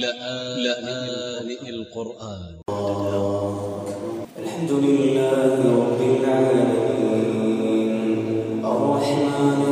لآن القرآن. الحمد لله رب العالمين. الرحمن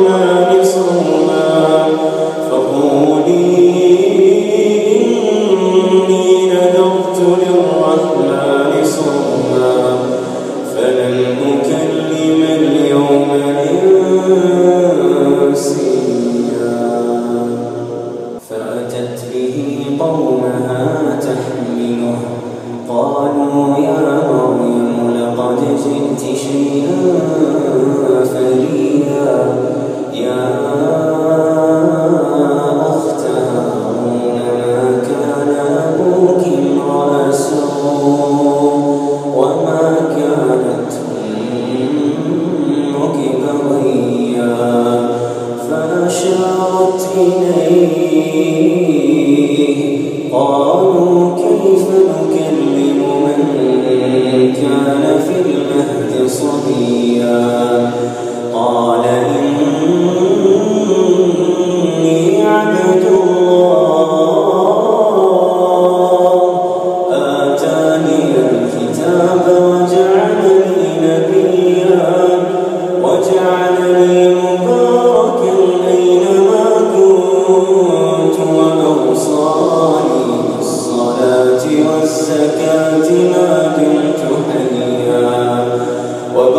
Amen.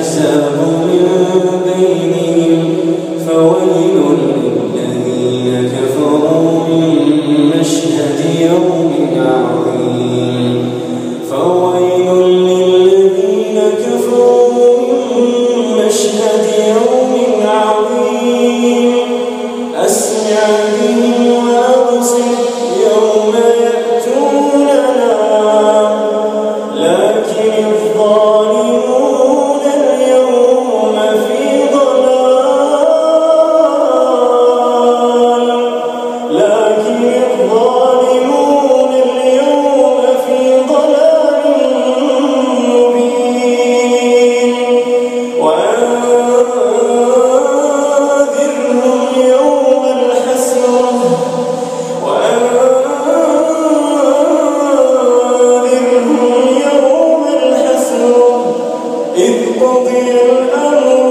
يشاء من بين قضي الأمر.